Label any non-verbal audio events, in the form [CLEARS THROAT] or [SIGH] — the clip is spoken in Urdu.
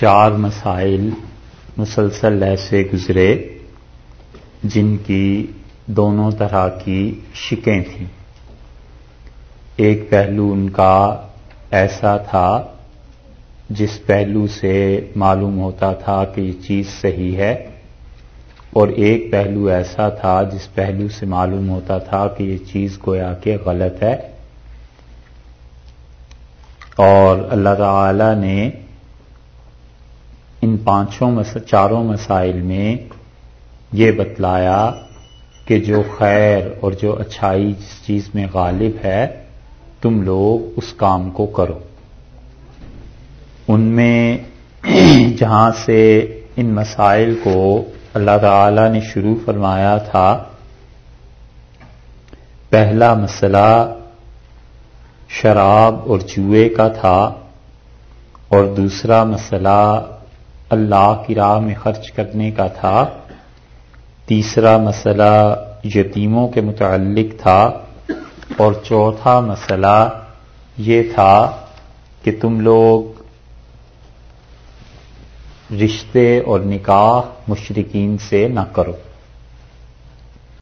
چار مسائل مسلسل ایسے گزرے جن کی دونوں طرح کی شکیں تھیں۔ ایک پہلو ان کا ایسا تھا جس پہلو سے معلوم ہوتا تھا کہ یہ چیز صحیح ہے، اور ایک پہلو ایسا تھا جس پہلو سے معلوم ہوتا تھا کہ یہ چیز گویا کہ غلط ہے۔ اور اللہ تعالی نے ان پانچوں چاروں مسائل میں یہ بتلایا کہ جو خیر اور جو اچھائی جس چیز میں غالب ہے، تم لوگ اس کام کو کرو۔ ان میں [CLEARS THROAT] جہاں سے ان مسائل کو اللہ تعالی نے شروع فرمایا تھا، پہلا مسئلہ شراب اور جوئے کا تھا اور دوسرا مسئلہ اللہ کی راہ میں خرچ کرنے کا تھا۔ تیسرا مسئلہ یتیموں کے متعلق تھا۔ اور چوتھا مسئلہ یہ تھا کہ تم لوگ رشتے اور نکاح مشرقین سے نہ کرو۔